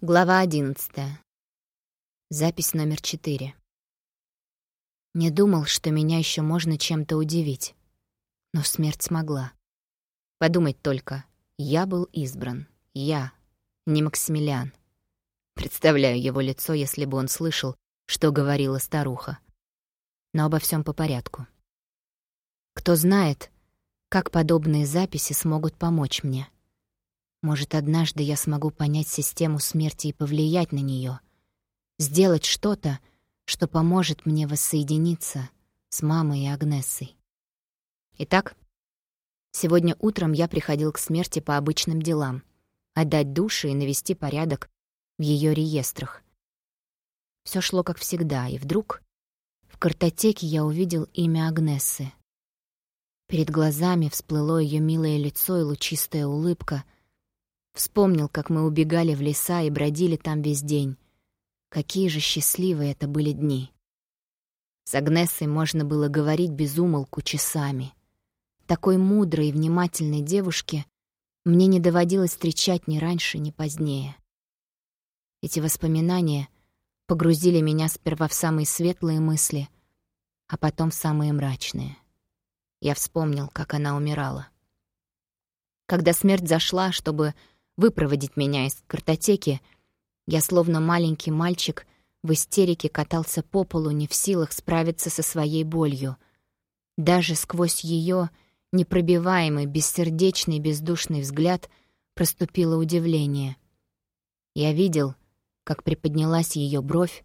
Глава одиннадцатая. Запись номер четыре. Не думал, что меня еще можно чем-то удивить. Но смерть смогла. Подумать только, я был избран. Я, не Максимилиан. Представляю его лицо, если бы он слышал, что говорила старуха. Но обо всем по порядку. Кто знает, как подобные записи смогут помочь мне. Может, однажды я смогу понять систему смерти и повлиять на нее, сделать что-то, что поможет мне воссоединиться с мамой и Агнессой. Итак, сегодня утром я приходил к смерти по обычным делам, отдать души и навести порядок в ее реестрах. Все шло как всегда, и вдруг в картотеке я увидел имя Агнессы. Перед глазами всплыло ее милое лицо и лучистая улыбка — Вспомнил, как мы убегали в леса и бродили там весь день. Какие же счастливые это были дни. С Агнессой можно было говорить без умолку часами. Такой мудрой и внимательной девушке мне не доводилось встречать ни раньше, ни позднее. Эти воспоминания погрузили меня сперва в самые светлые мысли, а потом в самые мрачные. Я вспомнил, как она умирала. Когда смерть зашла, чтобы выпроводить меня из картотеки, я словно маленький мальчик в истерике катался по полу, не в силах справиться со своей болью. Даже сквозь ее непробиваемый, бессердечный, бездушный взгляд проступило удивление. Я видел, как приподнялась ее бровь,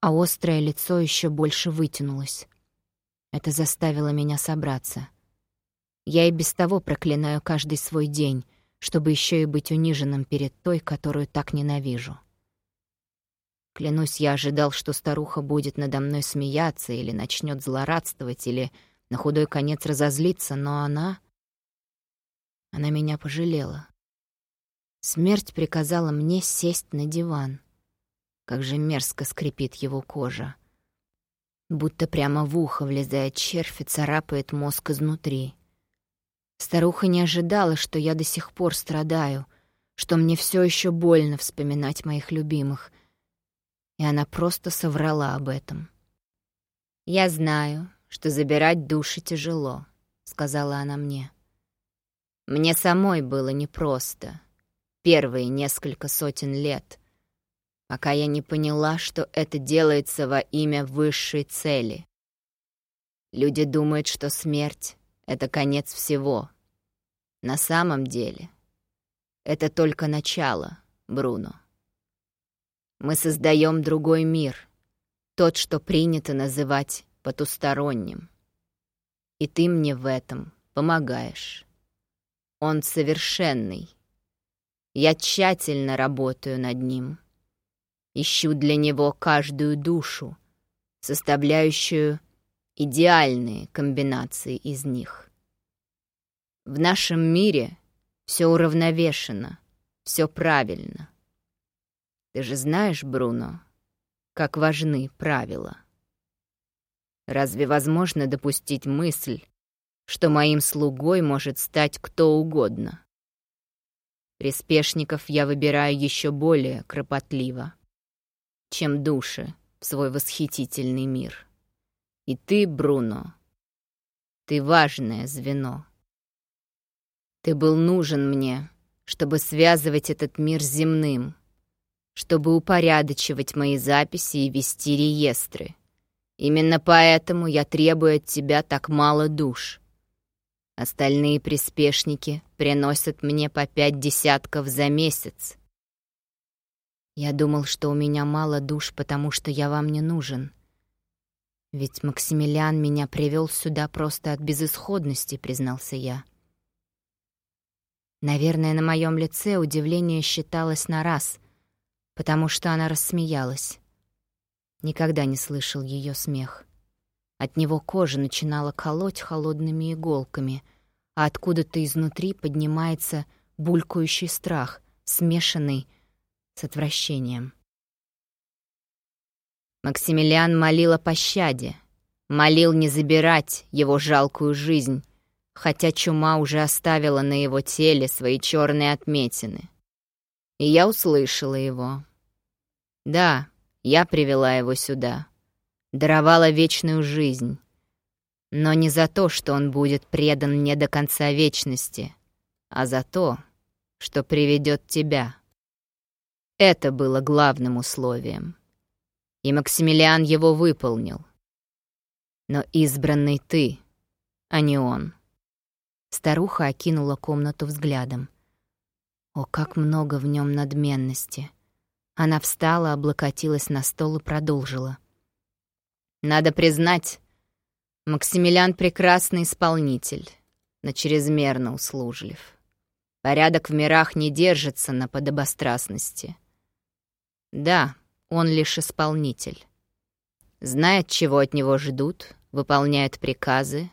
а острое лицо еще больше вытянулось. Это заставило меня собраться. Я и без того проклинаю каждый свой день — чтобы еще и быть униженным перед той, которую так ненавижу. Клянусь, я ожидал, что старуха будет надо мной смеяться или начнет злорадствовать, или на худой конец разозлиться, но она... Она меня пожалела. Смерть приказала мне сесть на диван. Как же мерзко скрипит его кожа. Будто прямо в ухо влезает червь и царапает мозг изнутри. Старуха не ожидала, что я до сих пор страдаю, что мне все еще больно вспоминать моих любимых. И она просто соврала об этом. «Я знаю, что забирать души тяжело», — сказала она мне. «Мне самой было непросто. Первые несколько сотен лет, пока я не поняла, что это делается во имя высшей цели. Люди думают, что смерть это конец всего. На самом деле, это только начало, Бруно. Мы создаем другой мир, тот, что принято называть потусторонним. И ты мне в этом помогаешь. Он совершенный. Я тщательно работаю над ним. Ищу для него каждую душу, составляющую идеальные комбинации из них. В нашем мире все уравновешено, все правильно. Ты же знаешь, Бруно, как важны правила. Разве возможно допустить мысль, что моим слугой может стать кто угодно? Приспешников я выбираю еще более кропотливо, чем души в свой восхитительный мир. И ты, Бруно, ты важное звено. Ты был нужен мне, чтобы связывать этот мир с земным, чтобы упорядочивать мои записи и вести реестры. Именно поэтому я требую от тебя так мало душ. Остальные приспешники приносят мне по пять десятков за месяц. Я думал, что у меня мало душ, потому что я вам не нужен. «Ведь Максимилиан меня привел сюда просто от безысходности», — признался я. Наверное, на моем лице удивление считалось на раз, потому что она рассмеялась. Никогда не слышал ее смех. От него кожа начинала колоть холодными иголками, а откуда-то изнутри поднимается булькающий страх, смешанный с отвращением. Максимилиан молил о пощаде, молил не забирать его жалкую жизнь, хотя чума уже оставила на его теле свои черные отметины. И я услышала его, Да, я привела его сюда. Даровала вечную жизнь. Но не за то, что он будет предан мне до конца вечности, а за то, что приведет тебя. Это было главным условием. И Максимилиан его выполнил. Но избранный ты, а не он. Старуха окинула комнату взглядом. О, как много в нем надменности. Она встала, облокотилась на стол и продолжила. «Надо признать, Максимилиан — прекрасный исполнитель, но чрезмерно услужлив. Порядок в мирах не держится на подобострастности. Да, он лишь исполнитель. Знает, чего от него ждут, выполняет приказы,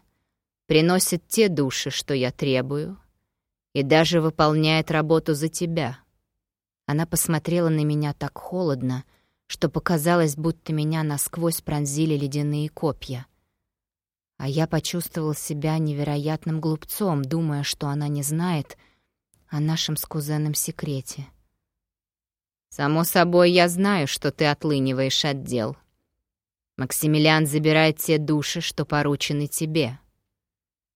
приносит те души, что я требую, и даже выполняет работу за тебя. Она посмотрела на меня так холодно, что показалось, будто меня насквозь пронзили ледяные копья. А я почувствовал себя невероятным глупцом, думая, что она не знает о нашем с кузеном секрете. «Само собой, я знаю, что ты отлыниваешь от дел. Максимилиан забирает те души, что поручены тебе.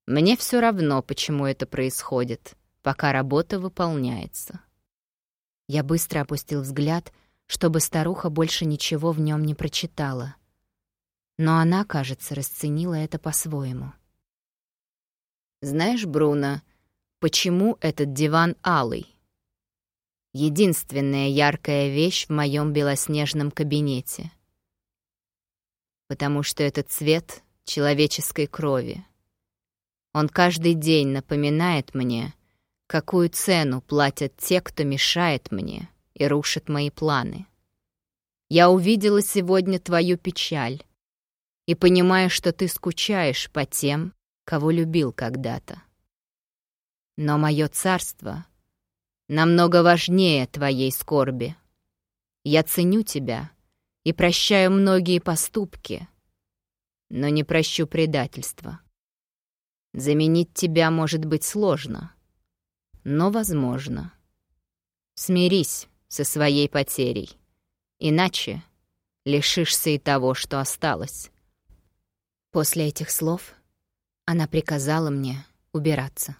Мне все равно, почему это происходит, пока работа выполняется». Я быстро опустил взгляд, чтобы старуха больше ничего в нем не прочитала. Но она, кажется, расценила это по-своему. «Знаешь, Бруно, почему этот диван алый?» Единственная яркая вещь в моем белоснежном кабинете. Потому что это цвет человеческой крови. Он каждый день напоминает мне, какую цену платят те, кто мешает мне и рушит мои планы. Я увидела сегодня твою печаль и понимаю, что ты скучаешь по тем, кого любил когда-то. Но мое царство намного важнее твоей скорби. Я ценю тебя и прощаю многие поступки, но не прощу предательства. Заменить тебя может быть сложно — но возможно. Смирись со своей потерей, иначе лишишься и того, что осталось. После этих слов она приказала мне убираться.